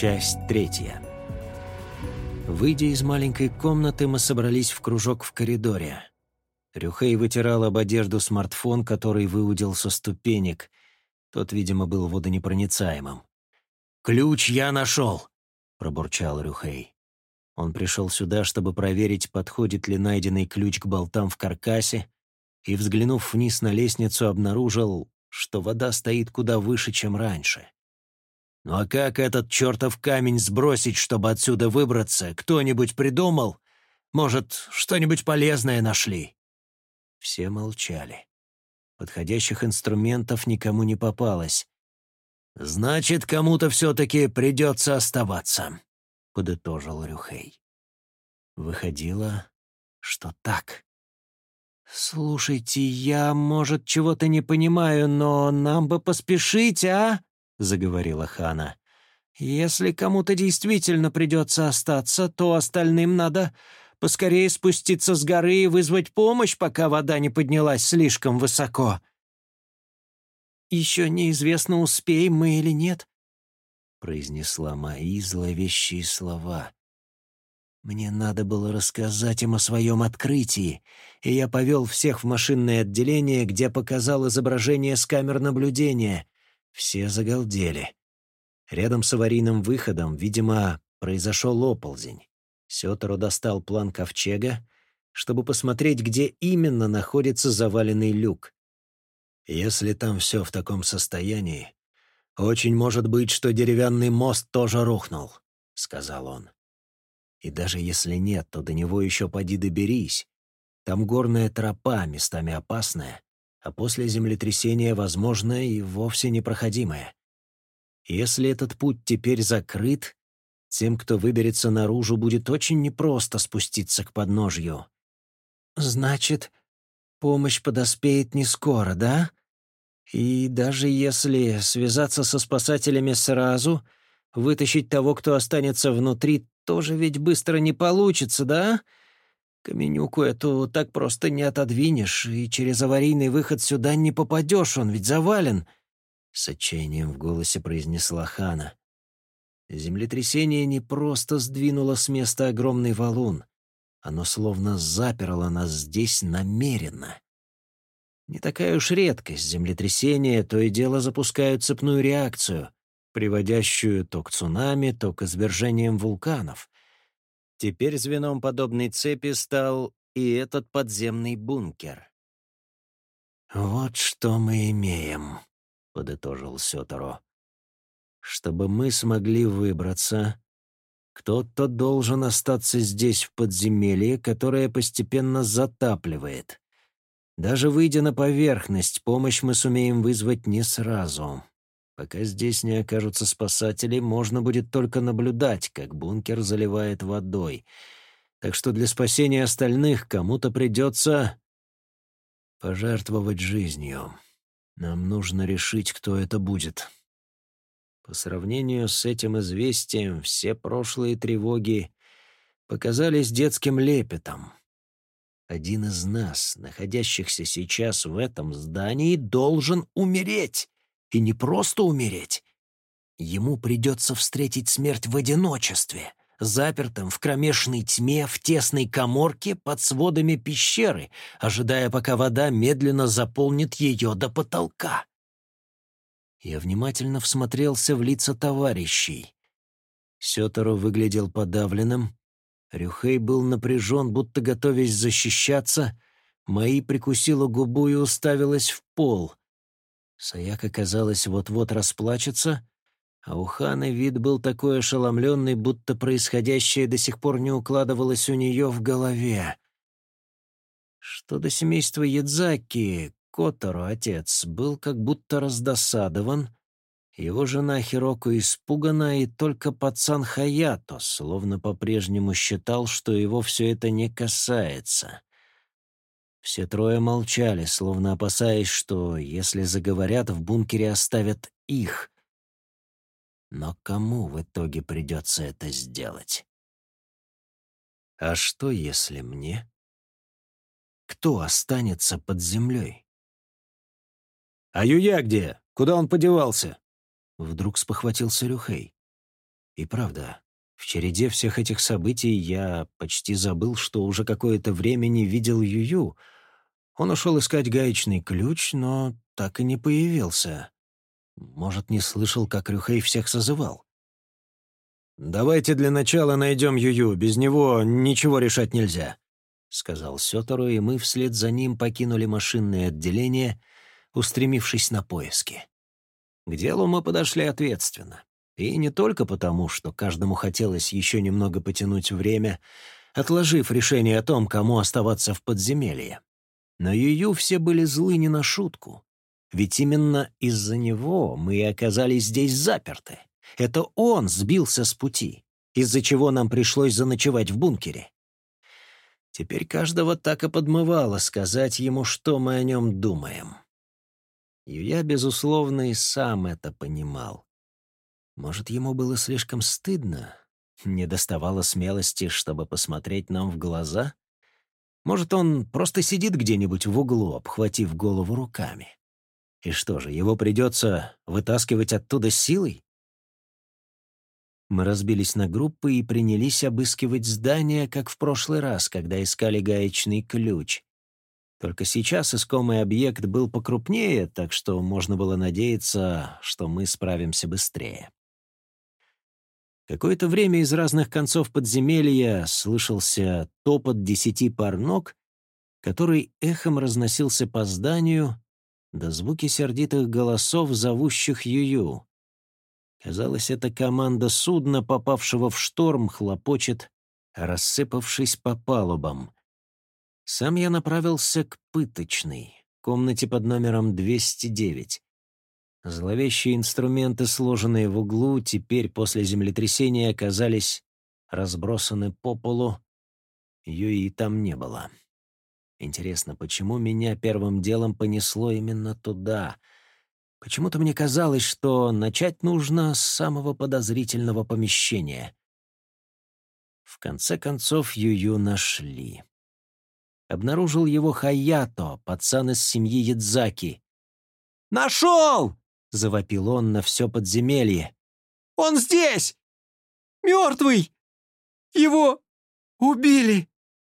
Часть третья. Выйдя из маленькой комнаты, мы собрались в кружок в коридоре. Рюхей вытирал об одежду смартфон, который выудил со ступенек. Тот, видимо, был водонепроницаемым. «Ключ я нашел!» — пробурчал Рюхей. Он пришел сюда, чтобы проверить, подходит ли найденный ключ к болтам в каркасе, и, взглянув вниз на лестницу, обнаружил, что вода стоит куда выше, чем раньше. «Ну а как этот чертов камень сбросить, чтобы отсюда выбраться? Кто-нибудь придумал? Может, что-нибудь полезное нашли?» Все молчали. Подходящих инструментов никому не попалось. «Значит, кому-то все-таки придется оставаться», — подытожил Рюхей. Выходило, что так. «Слушайте, я, может, чего-то не понимаю, но нам бы поспешить, а?» — заговорила Хана. «Если кому-то действительно придется остаться, то остальным надо Поскорее спуститься с горы и вызвать помощь, пока вода не поднялась слишком высоко. «Еще неизвестно, успеем мы или нет», — произнесла мои зловещие слова. Мне надо было рассказать им о своем открытии, и я повел всех в машинное отделение, где показал изображение с камер наблюдения. Все загалдели. Рядом с аварийным выходом, видимо, произошел оползень. Сётору достал план ковчега, чтобы посмотреть, где именно находится заваленный люк. Если там все в таком состоянии, очень может быть, что деревянный мост тоже рухнул, — сказал он. И даже если нет, то до него еще поди доберись. Там горная тропа, местами опасная, а после землетрясения, возможно, и вовсе непроходимая. Если этот путь теперь закрыт, тем, кто выберется наружу, будет очень непросто спуститься к подножью. «Значит, помощь подоспеет не скоро, да? И даже если связаться со спасателями сразу, вытащить того, кто останется внутри, тоже ведь быстро не получится, да? Каменюку эту так просто не отодвинешь, и через аварийный выход сюда не попадешь, он ведь завален», — с отчаянием в голосе произнесла Хана. Землетрясение не просто сдвинуло с места огромный валун. Оно словно заперло нас здесь намеренно. Не такая уж редкость. Землетрясения то и дело запускают цепную реакцию, приводящую то к цунами, то к извержениям вулканов. Теперь звеном подобной цепи стал и этот подземный бункер. «Вот что мы имеем», — подытожил Сёторо. Чтобы мы смогли выбраться, кто-то должен остаться здесь, в подземелье, которое постепенно затапливает. Даже выйдя на поверхность, помощь мы сумеем вызвать не сразу. Пока здесь не окажутся спасатели, можно будет только наблюдать, как бункер заливает водой. Так что для спасения остальных кому-то придется пожертвовать жизнью. Нам нужно решить, кто это будет. По сравнению с этим известием, все прошлые тревоги показались детским лепетом. Один из нас, находящихся сейчас в этом здании, должен умереть. И не просто умереть. Ему придется встретить смерть в одиночестве, запертым в кромешной тьме в тесной коморке под сводами пещеры, ожидая, пока вода медленно заполнит ее до потолка. Я внимательно всмотрелся в лица товарищей. Сёторо выглядел подавленным. Рюхей был напряжен, будто готовясь защищаться. Мои прикусила губу и уставилась в пол. Саяка, казалось, вот-вот расплачется, а у Ханы вид был такой ошеломленный, будто происходящее до сих пор не укладывалось у нее в голове. Что до семейства Ядзаки, Котору отец был как будто раздосадован, его жена Хироко испугана, и только пацан Хаято словно по-прежнему считал, что его все это не касается. Все трое молчали, словно опасаясь, что, если заговорят, в бункере оставят их. Но кому в итоге придется это сделать? А что, если мне? Кто останется под землей? «А Юя где? Куда он подевался?» Вдруг спохватился Рюхей. И правда, в череде всех этих событий я почти забыл, что уже какое-то время не видел Юю. Он ушел искать гаечный ключ, но так и не появился. Может, не слышал, как Рюхей всех созывал. «Давайте для начала найдем Юю, без него ничего решать нельзя», — сказал Сётору, и мы вслед за ним покинули машинное отделение, устремившись на поиски. К делу мы подошли ответственно. И не только потому, что каждому хотелось еще немного потянуть время, отложив решение о том, кому оставаться в подземелье. Но Юю все были злы не на шутку. Ведь именно из-за него мы и оказались здесь заперты. Это он сбился с пути, из-за чего нам пришлось заночевать в бункере. Теперь каждого так и подмывало сказать ему, что мы о нем думаем. И я, безусловно, и сам это понимал. Может, ему было слишком стыдно? Не доставало смелости, чтобы посмотреть нам в глаза? Может, он просто сидит где-нибудь в углу, обхватив голову руками? И что же, его придется вытаскивать оттуда силой? Мы разбились на группы и принялись обыскивать здание, как в прошлый раз, когда искали гаечный ключ. Только сейчас искомый объект был покрупнее, так что можно было надеяться, что мы справимся быстрее. Какое-то время из разных концов подземелья слышался топот десяти пар ног, который эхом разносился по зданию, до звуки сердитых голосов, зовущих Юю. Казалось, эта команда судна, попавшего в шторм, хлопочет, рассыпавшись по палубам. Сам я направился к пыточной, комнате под номером 209. Зловещие инструменты, сложенные в углу, теперь после землетрясения оказались разбросаны по полу. Юи там не было. Интересно, почему меня первым делом понесло именно туда — Почему-то мне казалось, что начать нужно с самого подозрительного помещения. В конце концов, Юю нашли. Обнаружил его Хаято, пацан из семьи Ядзаки. «Нашел!» — завопил он на все подземелье. «Он здесь! Мертвый! Его убили!»